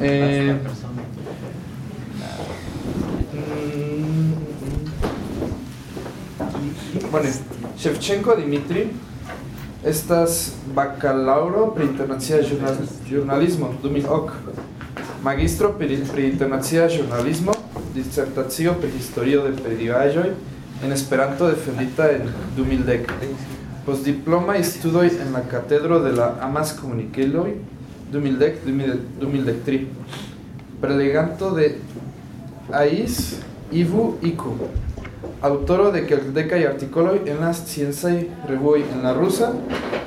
Eh, mm, bueno, Shevchenko Dimitri, estás bacalauro per internacia de Jornalismo magistro per pri de Jornalismo per de perivaĵoj en Esperanto defendida en 2010. Post diploma estudio en la katedro de la amas komunikiloj Dumildec 3 Preleganto de ais ivu iku. Autoro de y Articolo en las sciencaj Revoy en la rusa,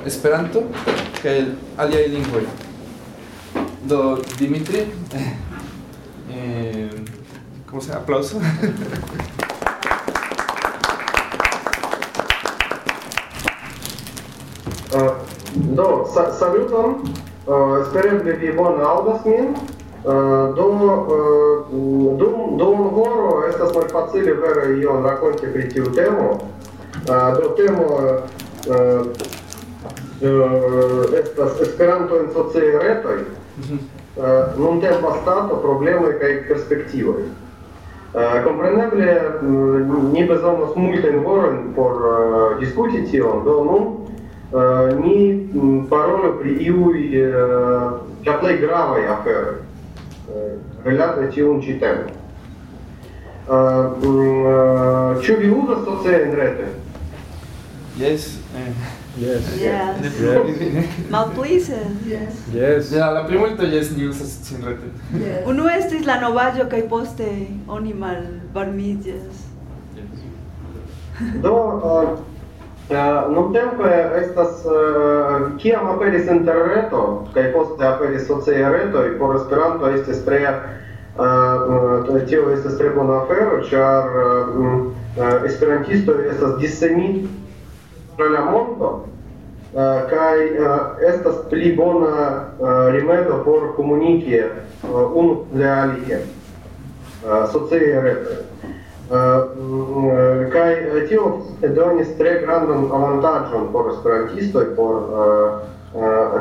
Esperanto el aliaj lingvoj. Do Dimitri, eh, ¿cómo se Aplauso. uh, ah, do, sa стерегли його на Алдасмін до, до Унгору естас мальфацили вера ее на конте прийти в тему. До тему estas esperanto en socie retoj nun tempa stato problemoj kaj perspektivoj. Kompreneble ni bezonas multajn horojn por diskuti tion, do nun Eh, ni mm, parona pri iui eh, cea ple gravae aferi, eh, relatne cium citem. Ciu mm, vi usas tot se in rete? Yes. Yes. Yes. Yes. Yes. Yes. La primulte, yes, ni usasit se in rete. Yes. Unu estis la novagio, cae poste oni malvarmidies. Yes. Yes. Nu tem că estas eh, kia uh, aperis interreto, kai post de aperis socia reto, i por esperanto este spre uh, eh, eh, tio este spre bona afero, char uh, esperantisto este disemi tra la mondo, uh, kai estas pli bona uh, por komuniki un le alie. Uh, socia Ca tiu donis tre grandan avantaĝon por esperantistoj por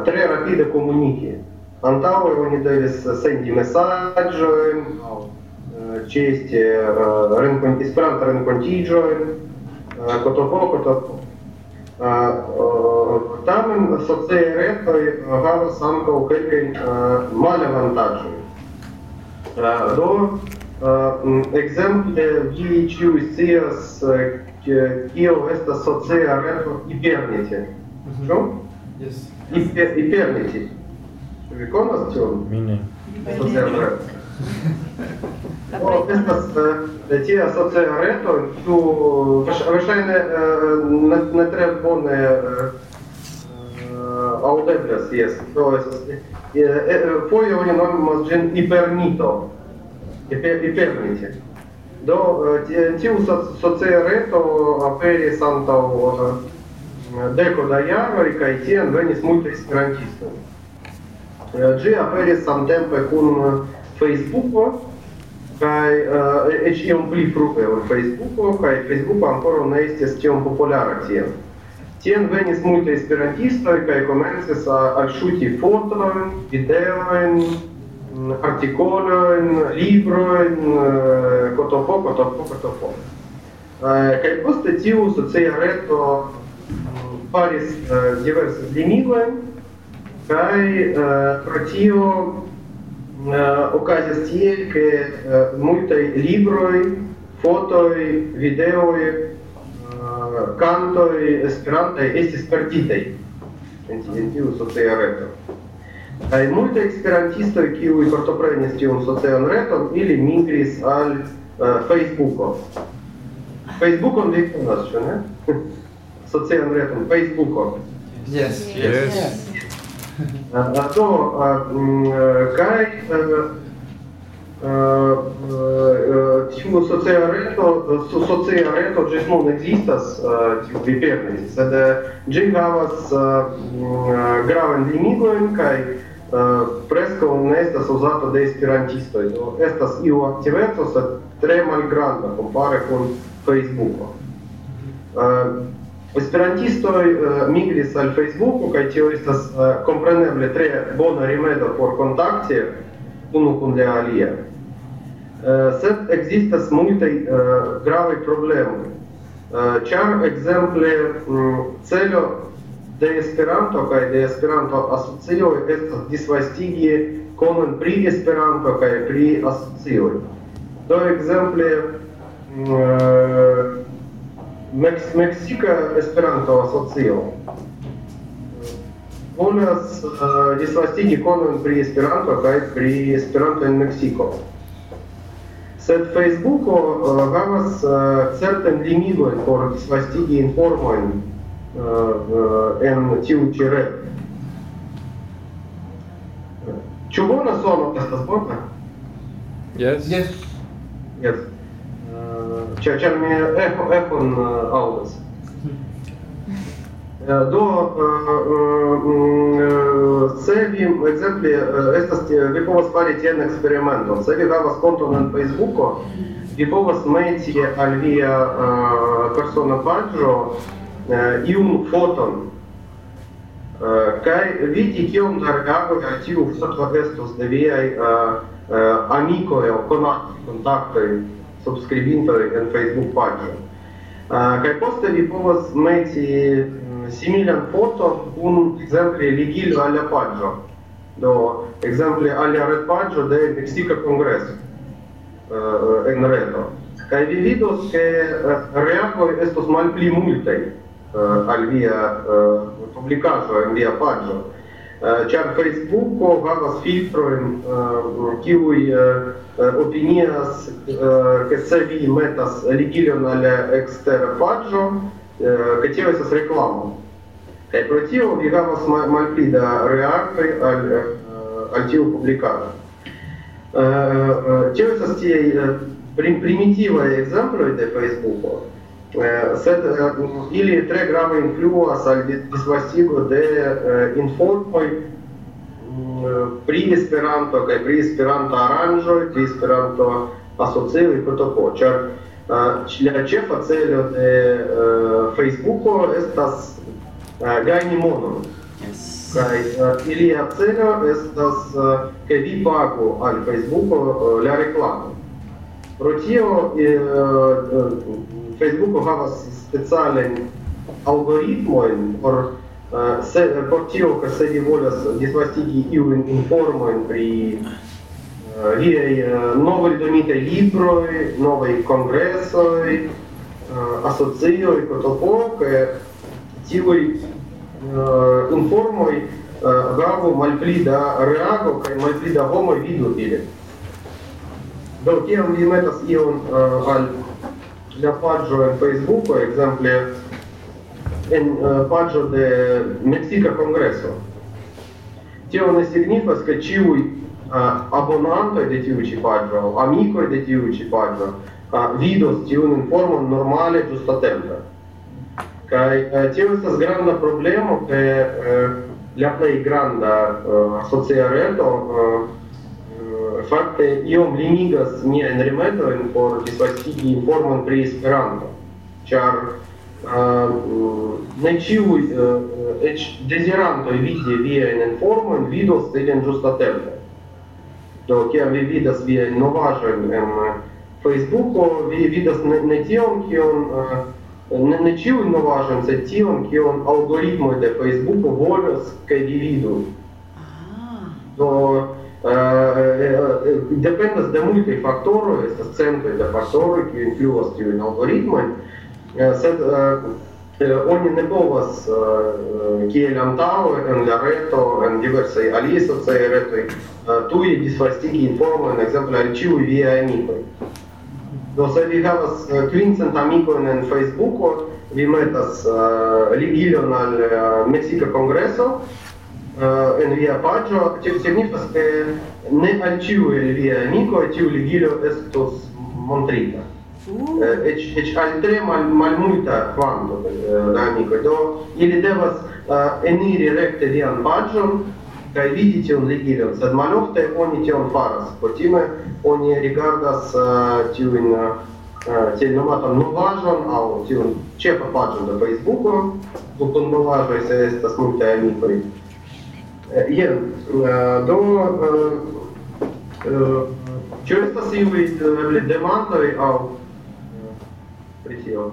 tre rapide komuniki. Antaŭe oni devis sendi mesaĝojn, ĉeesti Esperanta renkontiĝojn, kotopoko, kotopoko. Tamen sociaj retoj havas ankaŭ kelkajn malavantaĝojn. Do Uh, ekzemple vi ĉiuj scias uh, ke kio estas socia reto Ibernete. Mhm. Ĉu? Jes. Yes. Ibernete. Ĉu vi konas tion? Mi ne. Socia reto. Do estas uh, tia socia reto, kiu verŝajne ne, ne tre bone aŭdeblas, jes. Do estas foje oni Ipermite. Do, eh, tiu sociareto aperis anta eh, decoda iarvari, cae tien venis multa ispirantistoi. Dzi eh, aperis santempe cun Facebook-o, cae e cium pli frupeur Facebook-o, cae Facebooko o ancora na estes cium populiara tien. Tien venis multa ispirantistoi, cae commensis a chuti foto-o, video articolul, librul, cotopo, cotopo, cotopo. Kai bus statyvų sociareto paris diversas limilai, kai pratyvo okazės tie, kai multai libroj, fotoj, videoj, kantoj, esperantai, estis partitai. Intensyvų sociareto. kaj multe esperantistoj kiuj partoprenis tiun socian reton ili migris al uh, Facebooko. Facebookon vi konas, ĉu ne? socian reton Facebooko. Yes, yes. yes. yes. a to a, kaj a, eh, eh, tiu socia reto su socia reto ĝis nun ekzistas tiu vipernis havas mm, gravan limigojn kaj Eh, preskaŭ ne estas uzata de esperantistoj do estas iu aktiveco sed tre malgranda kompare kun Facebooko uh, esperantistoj uh, migris al Facebooko kaj tio estas uh, kompreneble tre bona rimedo por kontakti unu kun la alia sed ekzistas multaj uh, gravaj problemoj uh, ĉar mm, celo de Esperanto kaj de Esperanto asocioj estas disvastige konon pri Esperanto kaj pri asocioj. Do ekzemple Mex Meksika Esperanto asocio volas disvastigi konon pri Esperanto kaj pri Esperanto en Meksiko. Sed Facebooko havas certajn limigojn por disvastigi informojn в n тире. Чому на сону теста зборна? Yes. Yes. Yes. Cioè, cioè mi eco, eco in aulas. До cevi esempi estas vi povas fari tian eksperimenton. Se vi havas konton en Facebooko, vi povas meti al via persona paĝo uh, iun foton uh, eh, kai vidi kiom da reagoj al tiu sekva gesto de viaj uh, uh, amikoj aŭ en Facebook paĝo uh, kaj poste vi povas meti mm, similan foton kun ekzemple ligilo al la do ekzemple al la retpaĝo de Mexica Kongreso uh, en reto kaj vi vidos ke uh, reagoj estos malpli multaj al via în public cazul, în via pagina. Chiar Facebook-ul havas filtrojn kiuj opinias ke se vi metas ligilon al ekstera paĝo, ke tio estas reklamo. Kaj pro tio vi havas malpli da reaktoj al al tiu publikaĵo. Tio estas tiaj primitivaj ekzemploj de Facebook-o. Сед или три грамма инфлюа с дисвасиго де информой при эсперанто, кай при эсперанто оранжо, при эсперанто ассоциево и кто то Для чефа целью де Фейсбуко это с гайни моном. Кай или я целью это с кеви Facebooko аль Фейсбуко для рекламы. Facebooku havas specialen algoritmojn por se, por tio, ke se vi volas disvastigi iujn informojn pri viaj novaj domitaj libroj, novaj kongresoj, asocioj, kotoko, ke tiuj informoj havu malpli da reago kaj malpli da homoj vidutile. Do tiam vi metas ion al la pagio en Facebook, ekzemple en pagio de Meksika Kongreso. Tio ne signifas ke ĉiuj abonantoj de tiu ĉi paĝo, amikoj de tiu ĉi paĝo vidos tiun informon normale ĝustatempe. Kaj tio estas granda problemo ke la plej granda socia reto fakte iom limigas miajn remetojn por disvastigi informon pri Esperanto, ĉar ne ĉiuj eĉ dezirantoj vidi viajn informojn vidos ilin ĝustatempe. Do kiam vi vidas viajn novaĵojn en Facebooko, vi vidas ne, ne tion, kion ne, ne ĉiujn novaĵojn, sed tion, kion algoritmoj de Facebooko volas, kaj vi vidu. Do Eh, eh, Dependest de multi factori, estes centri de factori, qui influvast iu in algoritmui, eh, sed oni ne bovast, kiel antaui, en la retto, en diversei aliee sotsei rettoi, tui disfaestigii informe, en exemple, al ciuvi via emicui. Do se vi havas 500 amicoin en Facebook-o, vi metast ligilion al Mexico Congreso, uh, en lia paĝo tio signifas ne al ĉiuj liaj amikoj tiu ligilo estos montrita uh. eh, eĉ uh. eĉ al tre mal, malmulta kvanto eh, do ili devas uh, eniri rekte lian paĝon kaj vidi tiun ligilon sed malofte oni tion faras kutime oni rigardas uh, tiujn тем номатом но важен, а вот чем по пачем на Фейсбуку, тут он был важен, если Eh, jen, do, čo eh, eh, estas to si vy vedli demandovi au, prisiel?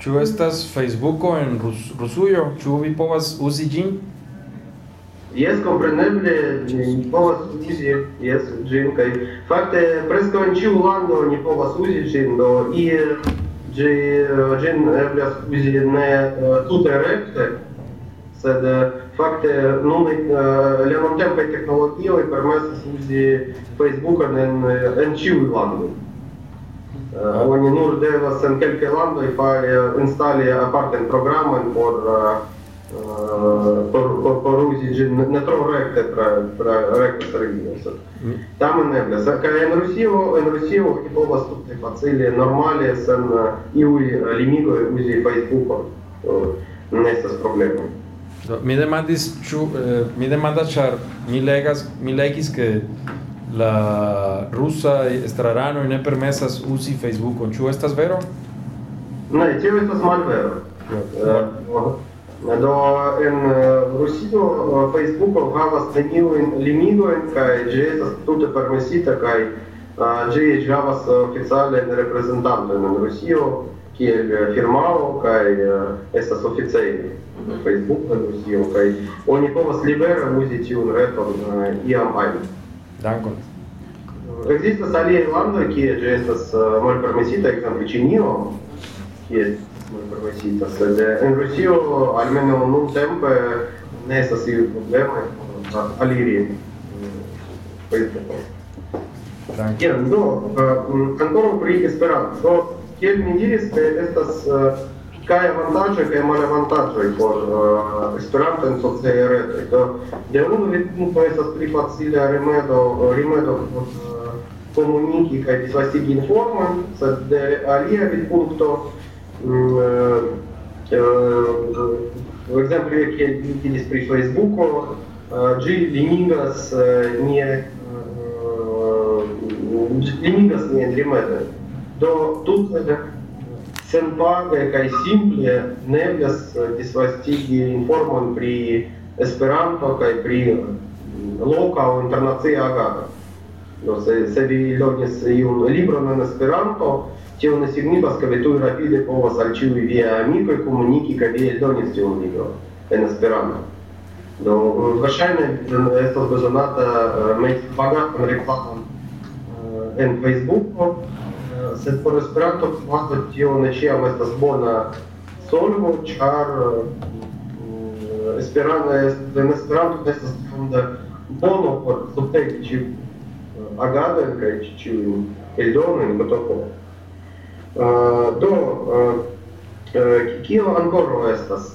Čo estas Facebooko en Rusujo? Ču vi po uzi džin? Jes, kompreneble, po vás uzi, jes, džin, kaj. Fakte, presko en čiu lando po uzi džin, do i džin, eblias uzi ne tute rekte, Це факти ну ляном темпи технології перемес слузі Фейсбука енчів Ірландії. Вони нур девас en кілька Ірландії фай інсталі апартен програми пор порузі джин не тро ректе про ректе середньо. Там не бля. Сака ен Русіво, ен Русіво хіпово ступти типа фацилі нормалі сен і у ліміго узі Фейсбука. Не з проблемою. So, mi demandis chu uh, eh, mi demanda char mi legas mi legis ke la rusa estrarano ne permesas usi facebook on chu estas vero? Ne, tio estas mal vero. Ja. Eh, eh, do en rusido facebook on havas tenilo en limido en je estas tute permesita kai je je havas oficiale en en rusio ki firmao kai estas oficiale. Facebook museo, kai un ja povas libera muziiun reton iam ajn. Dankon. Ekzistas aliaj landoj, kie ĝi estas malpermesita, ekzemple Ĉinio, kie estas malpermesita, sed en Rusio almenaŭ nuntempe ne estas iuj problemoj aliri Facebookon. Jen, do ankoraŭ pri Esperanto. Kiel mi diris, estas Kaj avantajul, că e mai avantajul for sperantă în soția rete. De unul nu poate să scrii facilea remedo, remedo comunichi ca de vasig informă, să de alia de puncto exemplu, e că despre Facebook-ul, G liningas nie liningas nie dremedo. Do тут senpage kaj simple neblas disvastigi informon pri Esperanto kaj pri loka aŭ internacia agado. Do, se, se vi lernis iun libron en Esperanto, tio ne signifas ke vi tuj rapide povas al ĉiuj viaj amikoj komuniki kaj vi eldonis tiun libron en Esperanto. Do verŝajne estas bezonata meti bagatan reklamon en Facebooko Setpărăți practic, asta e în aceea mai asta zbona solvul, char în esperanto este să fundă bono por subtec, ci agada în greci, ci eldon în botoko. Do, kio ancora estas?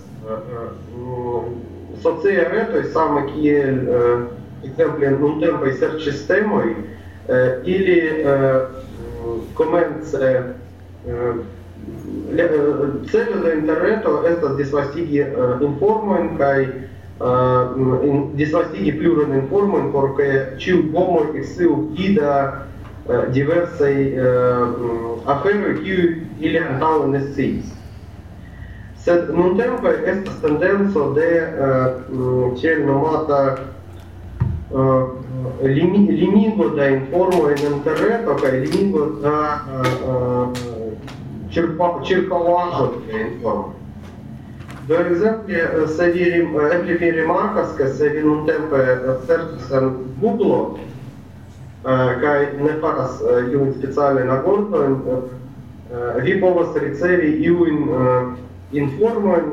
Socia retoj same kiel ekzemple nuntempa serĉ sistemoj ili commens re... Psele eh, le interneto estas disvastigi informoim, eh, cae eh, disvastigi plurum informoim, porce ciu pomoi ex siu ida diversei aferoi, cu ili an haue nes cils. Sed nuntempe estas tendentso de, ciel nomata, Limingurda informă în internet că Limingurda circulașul de informă. De exemplu, să vi remarcas că să vi un tempe certus în Google, ca ne faras eu în speciale na gordo, vi povas ricevi iun informon,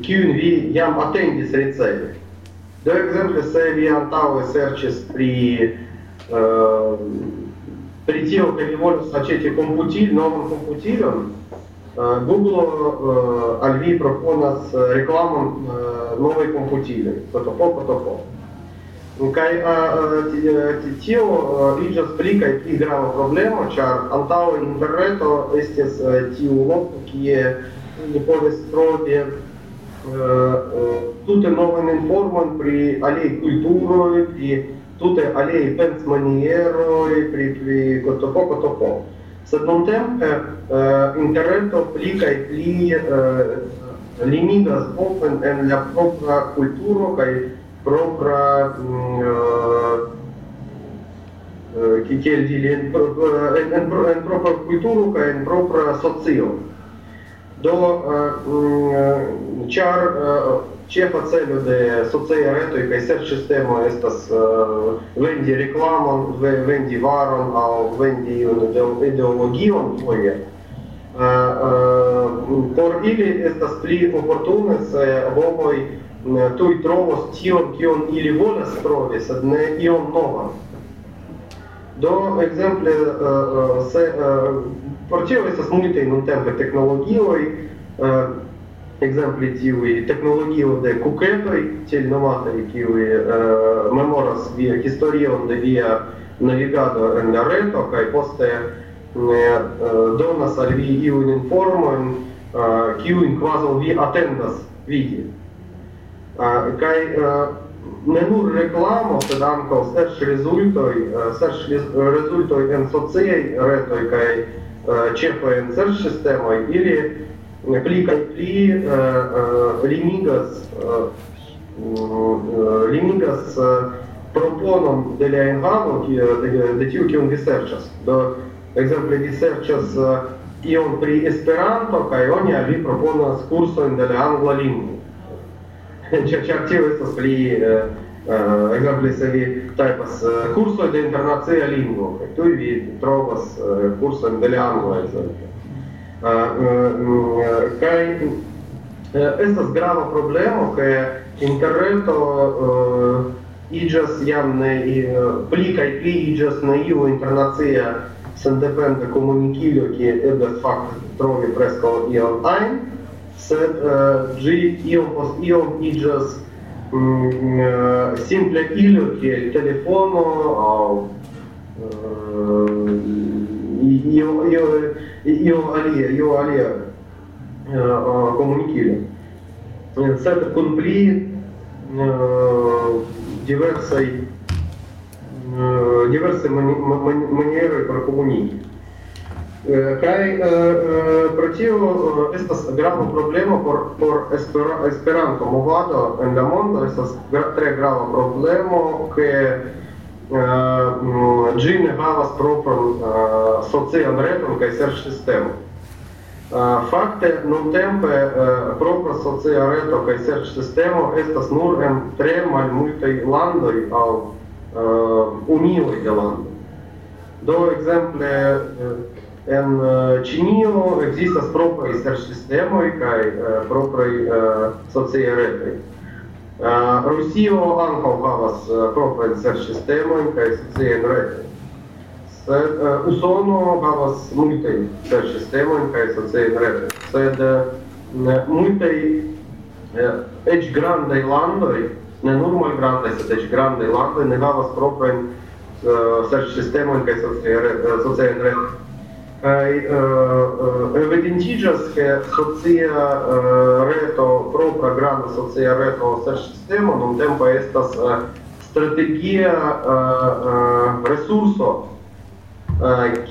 kiun vi jam atendis ricevi. De exemplu, să orientau researches spre uh, пределы перевода сочети компутиль, новым компутилем, э, Google э, Альви пропона с э, рекламом новой компутили, потопо, потопо. Ну, Кај а, а, тио иджа сплика и ти грава проблема, чар антао интернето естес ти улог, ки е не повест проде тут е новен информан при алеј културој, при тут е алеј пенс маниерој, при, при котопо, котопо. Să notăm că uh, internetul plica e pli uh, limită scop în, în la propria cultură, ca e propria în, în propria cultură, ca до чар ce fațelul soțăiaretului că ser sistemul ăsta să vendi reclamă, vendi vară, au vendi ideologie în foie. Por ili estas pli oportune se homoj tuj trovos tion, kion ili volas trovi, sed ne ion novan. Do, exemple, uh, uh, se... Uh, por ceo, eses multe, in un tempe, teknologioi, exemple, dzivi, teknologio de kuketoi, tiel novateri, kivi memoras via historion de via navigado en la reto, kai poste donas al vi ioi informoem, kiu in quasol vi atendas vidi. Kai... Nenur reklāmas, tad atkal starš rezultoj, starš rezultoj NSOC retoj, kai čepojen starš sistemoj, ili plikai pli limigas, limigas proponom dēļ enhavu, dēļ kiun diserčas. Do, ekzemple, diserčas ion pri esperanto, kai oni avi proponas kursojn dēļ angla lingvo ce, ce acțiuni să spli exemple să vi taipas cursul de internație lingvo, că tu vi trovas cursul de leango, exemple. Kaj estas grava problemo, ke interreto iĝas jam ne pli kaj pli iĝas ne iu internacia sendependa komunikilo, kie eblas fakte trovi preskaŭ ion ajn, G iom post iom iĝas simple ilo kiel telefono aŭ io io io alia io alia komunikilo sed kun pli diversaj diversaj manieroj por komuniki Eh, kai eh, eh, pro tio estas grava problemo por por esperanto movado en la mondo estas tre grava problemo ke mm, ĝi ne havas propran socian reton kaj serĉ sistemo Fakte, nun tempe, propra socia reto kaj serĉ sistemo estas nur en tre malmultaj landoj aŭ unioj de landoj. Do ekzemple en eh, činino existas propraj sistemoj kaj propraj socia retoj. Rusio ankaŭ havas proprajn sistemojn kaj sociajn retojn. Eh, Usono havas multajn sistemojn kaj sociajn retojn, sed eh, multaj eĉ grandaj landoj, ne nur malgrandaj, sed eĉ grandaj landoj ne havas proprajn sistemojn kaj sociajn retojn. kai uh, uh, socia reto pro programo socia reto sa sistemo non tempo estas strategia uh, uh, resurso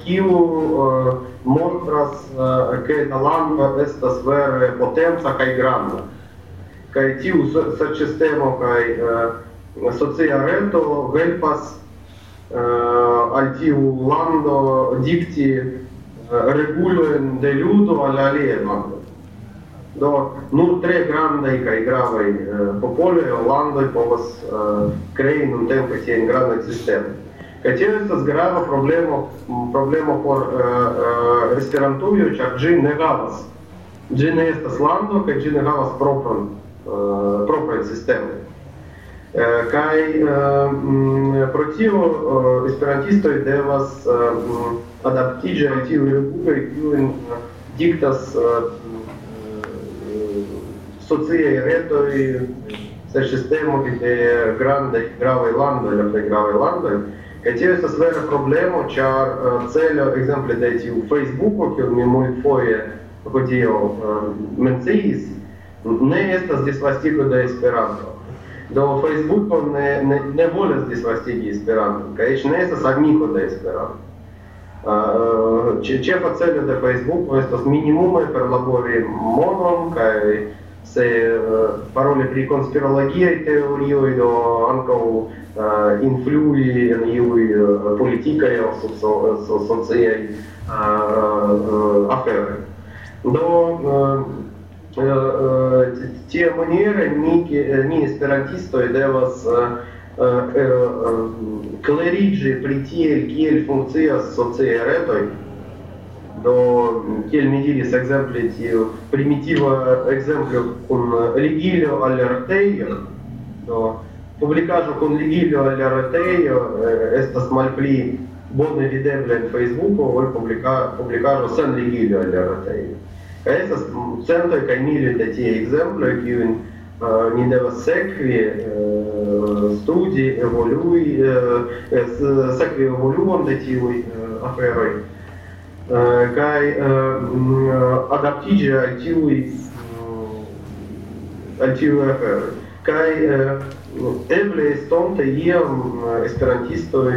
kiu uh, uh, ke uh, na lando estas vere potenca kai granda kai tiu sa sistemo socia reto helpas al tiu lando dikti regulă de Ludo al Alieva. До, ну, три грандейка игравай э, по полю, Оландой повас э, крейным темпо сен грандной системы. Катевица сграва проблему, проблему пор э, э, респирантую, чак джи не гавас. Джи не ест Исландо, кай джи не гавас пропран, э, пропран системы. Э, кай э, противо э, эсперантистoj devas э, adaptiĝaj tiuj reguloj, kiujn diktas sociaj retoj se sistemo de grandaj gravaj landoj, la plej gravaj landoj. Kaj tio estas vera problemo, ĉar celo ekzemple de tiu Facebooko, kiun mi multfoje hodiaŭ menciis, ne estas disvastigo de Esperanto. Do Facebooko ne ne ne volas disvastigi Esperanton, kaj eĉ ne estas amiko de Esperanto. э-э, че чецель это Facebook, то это с минимума переговоры монолог, э, с паролей приконспирологией теории, но ангау, э, инфлюенеры, политикя, собственно, с с соцсеей, э, э, аффером. Но э те манера не не стереотистой, да вас Clerici, plitieri, chel funcțias socieretoi, do chel midiris exempli primitiva exemplu cum ligilio al reteio, do publicajo cum ligilio al reteio estas malpli bone videbla en Facebooko, ol publica publicajo sen ligilio al reteio. Kaj estas centoj kaj miloj da tie ekzemploj, kiujn ni devas sekvi studi evolui sekvi evoluon de tiuj aferoj kaj adaptiĝi al tiuj mm, al tiuj aferoj kaj eble estonte iam esperantistoj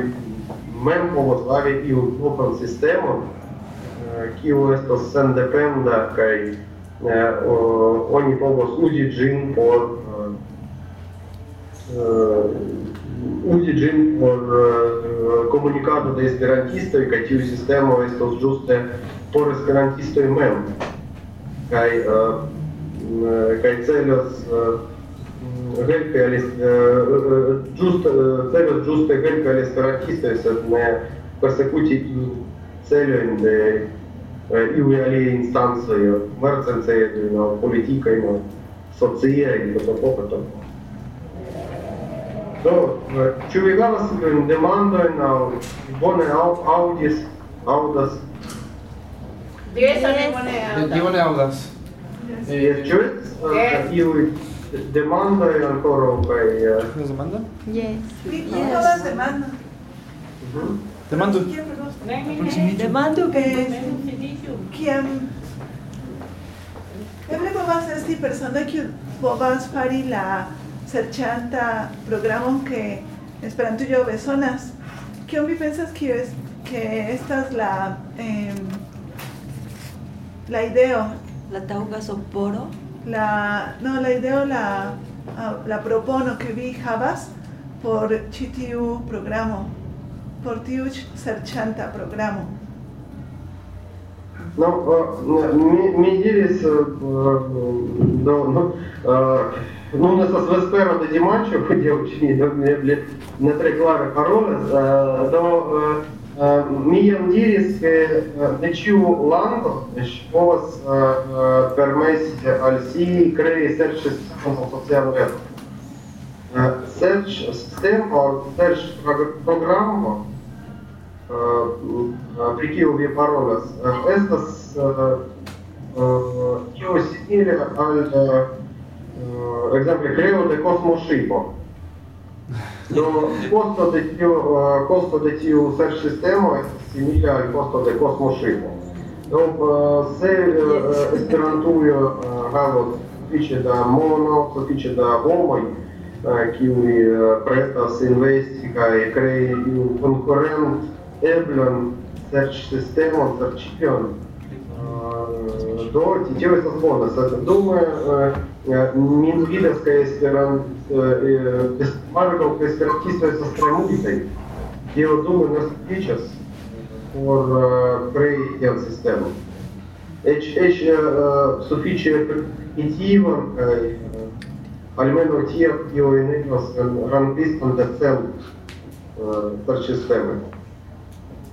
mem povos havi iun propran sistemon kiu estas sendependa kaj Oni Bobos Uzi Jin for Uzi Jin por komunikado de esperantistoj kaj tiu sistemo estas ĝuste por esperantistoj mem kaj kaj celas helpi al ĝuste celas ĝuste helpi al esperantistoj sed ne persekuti celojn de и у јали инстанција, врцен се е на политика има соција и тоа попето. То, че ви гава се деманда на боне аудис, аудас. Дивоне аудас. Јас чујт? Јас demanda e ancora un paio. Cosa demanda? Yes. Yes. Cosa demanda? Uh -huh. Te mando. Te mando que quién Quien. Eble a esta persona que vas fari la serchanta programa que esperanto yo besonas. ¿Qué opinas que es que esta es la em, la idea? La tauga soporo. La no la idea la ah, la propono que vi javas por chitiu programa. portiuč srčanta programu. No, mi, mi iris do, no, ну, у нас с Вестеро тоді матчу ходив учні, не три клави хорони, е, до е, е, Міям діріс дечу ланго, що з пермесь альсі криє серч систему соціального Серч систему, серч програму, прикилви Баронас, эстас ио сидели аль экземпли крео де космошипо. Но costo de tio, costo de tio search sistema è simile al costo de cosmoscimo. Do se esperantujo havos tiče da mono, to tiče da homoj, kiuj prestas investi kaj krei konkurent Эблем CH-система зачеплен до тетивы созвона. Думаю, э, э, Минвидовская беспарковка эсперантистуется э, с тремудитой. Дело думаю, на сейчас for prey систему. H suficie primitivă almeno tie, kio enables run piston decel per sistemă.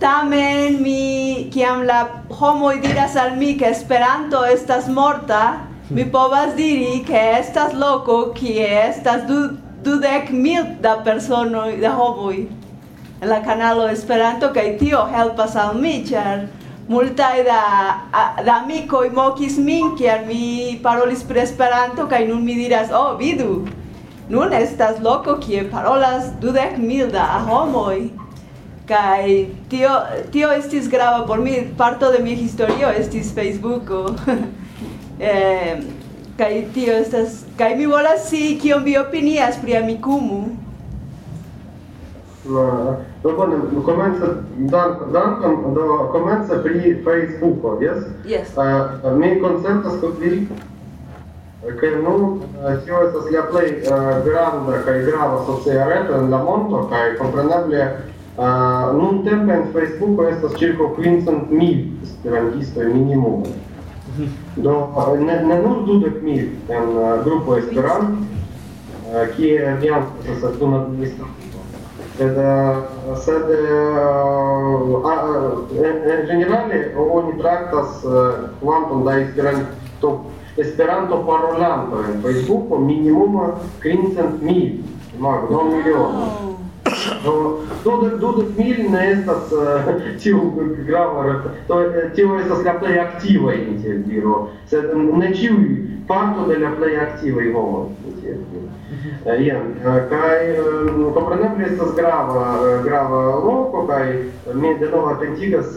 tamen mi kiam la homo diras al mi ke esperanto estas morta mi hm. povas diri ke estas loko kie estas du dudek mil da persono da homo en la kanalo esperanto kaj tio helpas al mi ĉar multa da da amiko i mokis min ke mi parolis per esperanto kaj nun mi diras oh vidu nun estas loko kie parolas dudek mil a homoi, kai tio, tio estis grava por mi, parto de mi historio estis Facebooko, eeeh, kai tio estas, kai mi volas si kion vi opinias pri amicumu. — Do, do, do, comece, dan, dan, do, comece pri Facebooko, yes? — Yes. — Eeeh, mi consentas quod vi kai nu cio est as lia plei, eeeh, grander kai gravas, otse, arete in la monto, kai, comprenemble, Un tempe en Facebooko estas ĉirkaŭ kvincent mil esperantistoj minimume. Do ne, ne nur dudek mil en grupo Esperanto, kie Janko estas dum administranto. Sed, sed ĝenerale oni traktas kvanton da Esperanto Esperanto parolanto en Facebooko minimuma kvincent mil, imago, du milionoj. Todas milnes tiu gravara, tio estas la plej aktivaj interviro, sed ne ĉiuj parto de la plej aktivaj homoj. Jen, kaj kompreneble estas grava, grava loko, kaj mi denove atentigas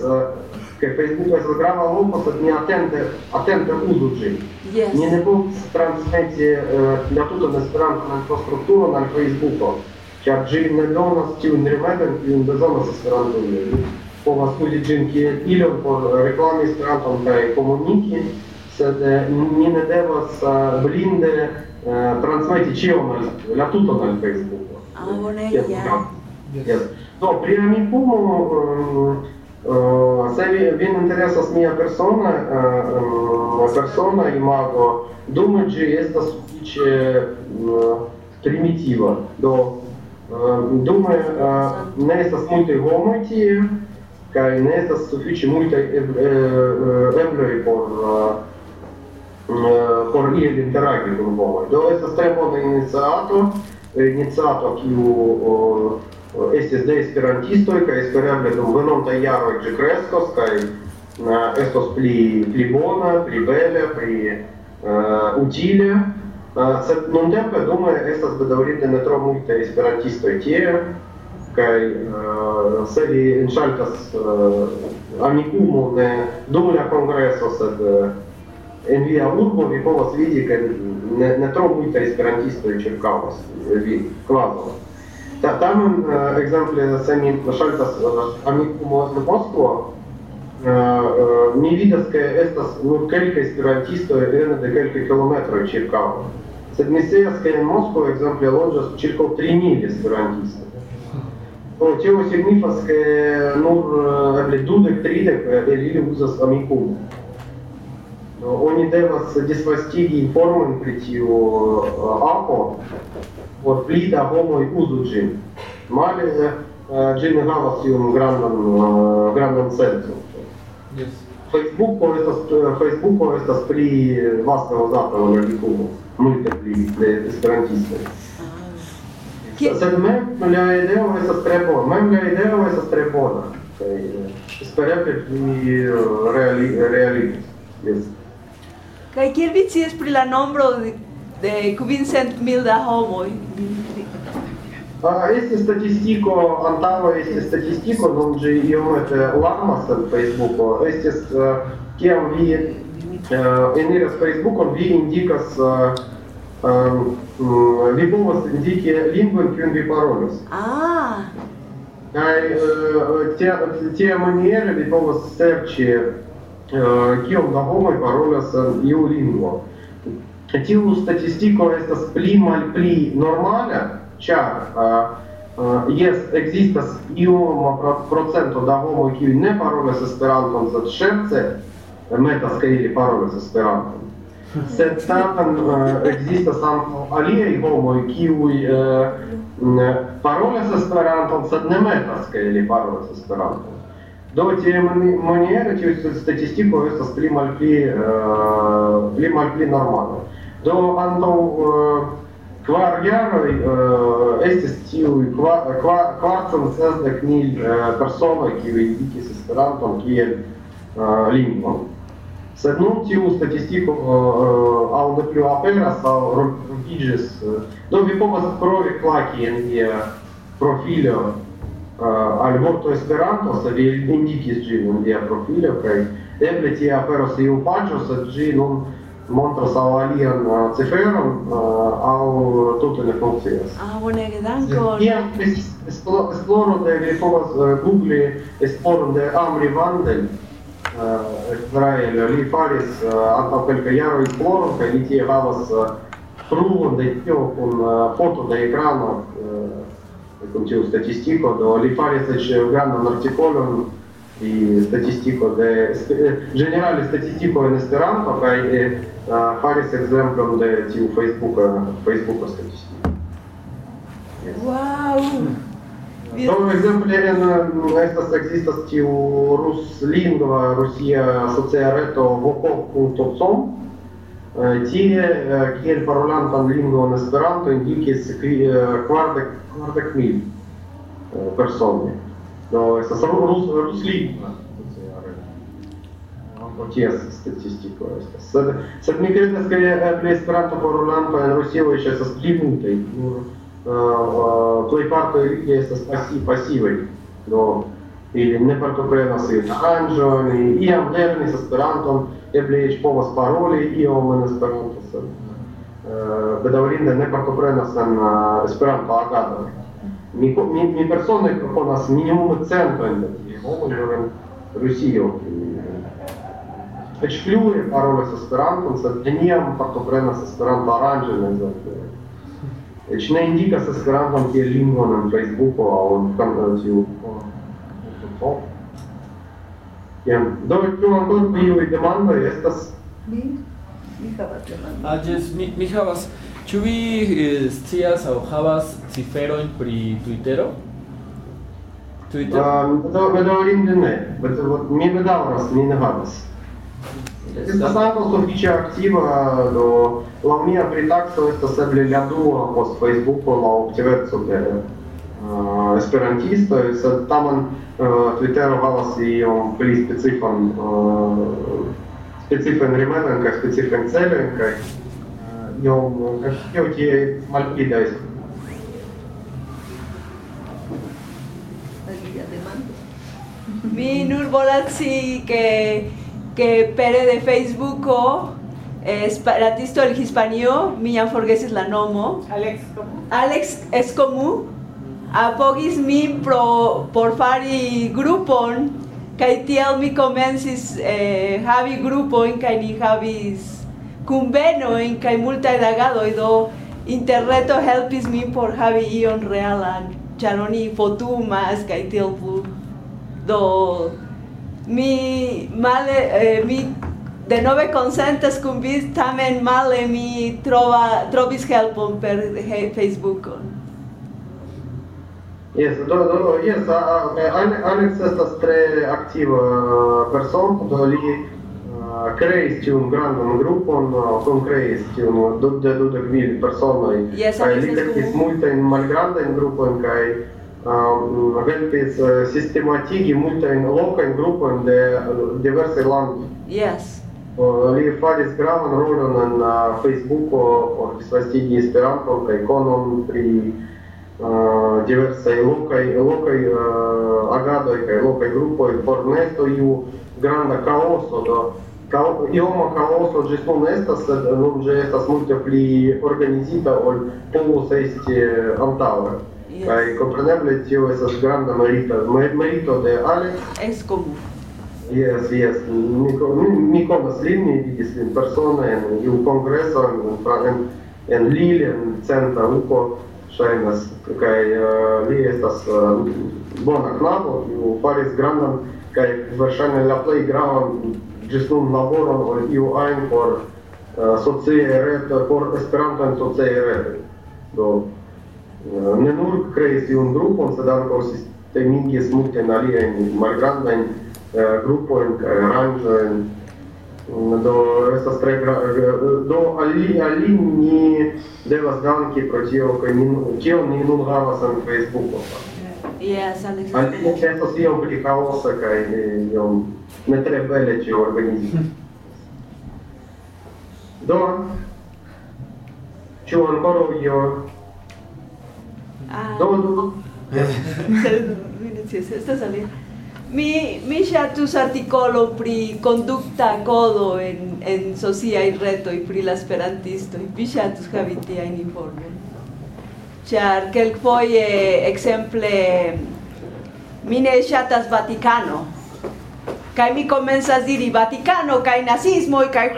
kaj Facebook estas grava loko, sed ni atente, atente uzu ĝin. Yes. Ni ne povas transmeti la tutan Esperanton infrastrukturon al Facebooko. Як же не дома з тим ремедом, і він безумно за сферанду не був. По вас будуть жінки ілям, по рекламі стратам та й комуніки. Це де ні не де вас блінде трансметі чи вона на тут на Фейсбук. А вони я. То при амікуму це він інтереса смія персона, персона і Думаю, що є стосуючі примітива до Думаю, neesas multe homoj tie, kaj ne estas sufiĉe multaj ebloj por por ili interagi kun homoj. Do estas tre bona iniciato, iniciato kiu estis de esperantistoj kaj espereble dum venontaj jaroj ĝi kreskos kaj estos pli pli bona, pli bela, pli utile. Nuntempe, domāju, es esmu Daurīte Netro Muita Esperantisto Tieja, kai uh, sevi înșaltas uh, amicumul de domnule congreso să în via urbo vi povas vidi că ne, ne tro multe esperantistoj ĉirkaŭas vi kvazaŭ. Ta, tamen, uh, ekzemple, se mi ŝaltas amikumo en Moskvo, Мівідовське естас лукелька есперантисто едене декелька кілометрів Чиркава. Sedmisejaskai Moskvo egzemplialodžas čirkau trinylės rankys. O čia jau signifas, kai nur ablidūdai тридек э, или vėlyvi uzas amikūnų. Они девас э, дисвастиги информан притью э, апо, вот плида гомо и узуджин. Малезе джин гавас юм граннан центру. Yes. Facebook-o estas eh, Facebook-o estas pri eh, vasta uzata en Amerikumo. Multe pri de eh, esperantiste. Sed mem la ideo estas tre bona. Mem la ideo estas tre bona. Espereble mi reali, realigis. Yes. Kaj kiel vi scias pri la nombro de, de 500 mil da homoj? А есть есть statistică, но он же unde eu mă lama să Facebook-ul, este că vi Энерис Facebook, он ви индикас э, э, Либовас индики лингвен ви паролис. А. а э, те маниеры Либовас серчи кем домой паролис и у лингво. Тилу статистику это сплималь пли нормаля, ceară. Yes, există eu procentul de omul care ne parole să sperantă în șerțe, meta scăirii parole să sperantă. Se tam există sam aliei homoj, kiuj parole sa Esperantom, sed ne metas, kaj ili parole sa Esperantom. Do tie maniere, tiu statistiko estas pli malpli, pli malpli normale. Do antaŭ kvar jaroj estis tiuj kvarcensesdek mil personoj, kiuj indikis Esperanton kiel lingvon. Sed nun tiu statistiko aŭ ne plu aperas aŭ rompiĝis. Do vi povas provi klaki en via profilo al vorto Esperanto, se vi indikis ĝin en via profilo kaj eble tie aperos iu paĝo, sed ĝi nun montazabalien cifreron au totul funcțias. Ah, bună, danko. Iam esplorul de Grifovas Google, esplorul de Amri Vandel, Izraelio li faris antaŭ kelkaj jaroj esploron kaj li tie havas pruvon de tio kun foto de ekrano kun tiu statistiko, do li faris eĉ grandan artikolon и статистико де генерали статистико en Esperanto kaj Харіс екземпляру, де ті у Фейсбука, Фейсбука статистики. Вау! Тому екземплярі estas ekzistas tiu ruslingva rusia socia reto vokov.com tie kiel parolantan lingvon Esperanto indikis kvardek kvardek mil personoj. Do estas ruslingva utjes statistikoje. Sed, sed mi kredas, ke pri Esperanto parolantoj en Rusio estas pli multaj, plejparto ili estas pasivaj. Do ili ne partoprenas en aranĝon, iam lernis Esperanton, eble eĉ povas paroli iom en Esperanto, sed bedaŭrinde ne partoprenas en Esperanto-agadoj. Mi, mi, mi persone proponas minimume centojn da tie homoj en Rusio. Eĉ pliue parolas Esperanton, sed neniam partoprenas Esperanto aranĝojn ekzemple. Eĉ ne indikas Esperanton kiel lingvon en Facebooko aŭ en kanalo tiu. Jam. Do mi plu ankoraŭ pri iuj demandoj estas. Mi? Mi havas demandon. Ah, jes, mi, mi havas. Ĉu vi eh, scias aŭ havas ciferojn pri Twittero? Twitter? Um, bedaŭrinde ne, bedaŭ, mi bedaŭras, mi ne havas. Descărcăm suficient activă, la mine pritaxul este să le le adu pe Facebook-ul la obtivețul de esperantistă, să tam în Twitter vala să i un pli specifan specifan remenencă, specifan țelencă, eu, eu tie malpide aici. Minul volați că que pere de facebook eh, para esperatisto el hispanio, mian es la nomo. Alex es Alex apogis mi pro por fari grupon, kai mi comensis eh, grupo en kai ni en kai multa edagado y do interreto helpis me por javi ion realan, Charoni oni fotumas kaitiel plu. Do mi male eh, mi de nove consentes cum vis tamen male mi trova trobis helpon per he, facebook on. Yes, do do do. Yes, a an an exista tre aktiva uh, person, do li uh, kreis ti un grande un gruppo, un uh, ti un do do de gvil personai. Yes, a li kreis multe in malgrande un gruppo kai Again, sistematici multe în loc, în grup, în de, diverse lambi. Yes. Li faris gravan rolon în Facebook, por disvastigi Esperanton kaj konon pri diversaj lokaj, lokaj agadoj kaj lokaj grupoj por nesto iu granda kaoso do Kao, ioma kaoso ĝis nun estas, sed nun ĝi estas multe pli organizita ol povus esti antaŭe. Kaj kompreneble tio estas granda merito, merito de Alex. Es komu. Yes, yes. Mi, mi, mi konas lin, mi vidis lin persone en iu kongreso, en, en, Lille, en centra uko, ŝajnas. Kaj uh, li estas uh, bona knabo, kiu faris grandan kai, verŝajne la plej gravan ĝis nun laboron ol iu ajn por uh, eh, socia reto, por Esperanto en Do, Не nur kryesion grupon së darë kosistë të minkjes mukën alijen margrantën, grupën, ranjën, do sa stregra до али али не дева зданки против камин тел не ну гаваса на фейсбуку Yes, Александр. Али это с при хаоса кай, не требовали чего организм. До чего он коровье Ah. Non, non, non. Estas Mi mi ja articolo pri conducta codo en en socia i reto i pri la sperantisto. vi ja tu habiti a informe. Char kel foie exemple mine chatas Vaticano. Kai mi comenzas diri Vaticano kai nazismo kai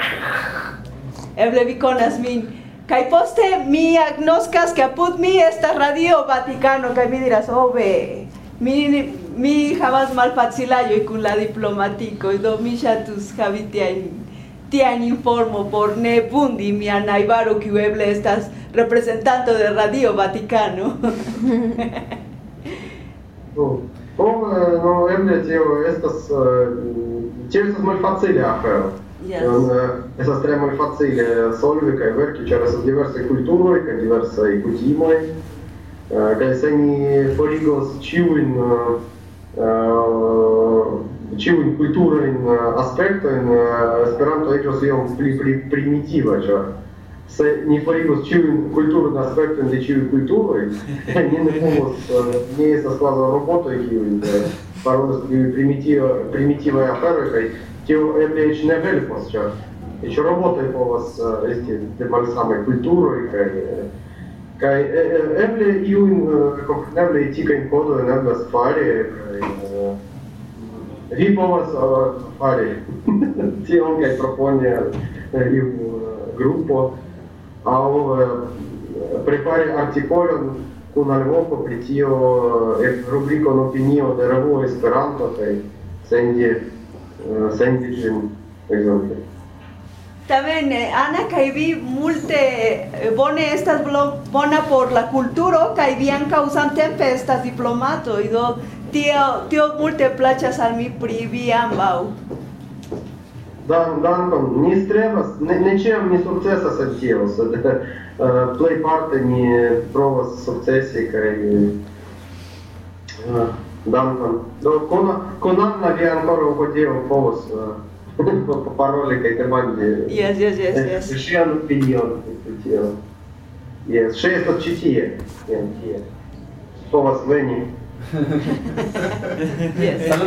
eble vi conas min. Kai poste mi agnoscas que apud mi esta radio Vaticano, que me dirás, ove, mi, hija jamás malfacilayo y con la diplomatico, y domisha tus javi tien informo por Nebundi, mi Anaibaro que hueble estás representando de Radio Vaticano. oh, oh, no, estas, estas malfacilia, pero. Yes. Esas tremuri facile solve ca verki, care sunt diverse culturi, ca diverse gudimoi, ca seni forigos ciuin ciuin culturin aspectoin, esperanto egios iom pli, pli primitiva, cio se ni forigos ciuin culturin aspectoin de ciuin culturoi, ni ne povos, ni estas quasi robotoi, kiuin parolas primitiva, primitiva aferoi, тео это ещё не великолепно сейчас. Ещё работы по вас вести демарсамы культурой и э как э э не юю го обновлять эти кэн коду на два старии и реповать по старии. Тео как пропоняя им группу а в препари артикольную на львов по притео рубрику на мнение о дорогой ресторанпоте в сентя Eh, sentiti un esempio. Tamen, eh, Ana, kai vi multe eh, bone estas bona por la kulturo, kai vi anca tempe estas diplomato, y do, tio, multe plachas al mi pri vi ambau. Dan, dan, ni strevas, ne, ne ni sukcesas al tio, sed parte ni provos sukcesi, kai... Даннан. Ну, Конан, навіть, якого хотів голос по паролі кай команді. Yes, yes, yes, э, yes. Совершенно піньйон. Yes. Ще є тут читіє. По вас Лені. Yes. Yes.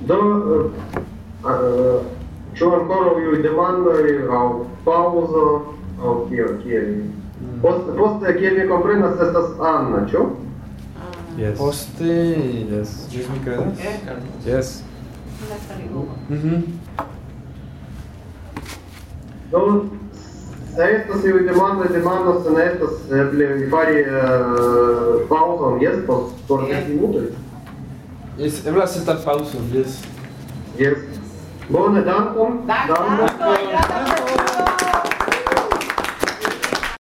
До э, э, Чоркоровою демандою, а пауза, а в Києві. Post, post kiedy comprenas estas Anna, ĉu? Yes. Poste, yes. Ĝis mi kredas. Yes. Mhm. Do se estas iu demando demando se ne estas eble fari e, paŭzon jes post por dek minutoj. Yes, eblas estas paŭzo, yes. Yes. Bone, dankon. Dankon. Dankon.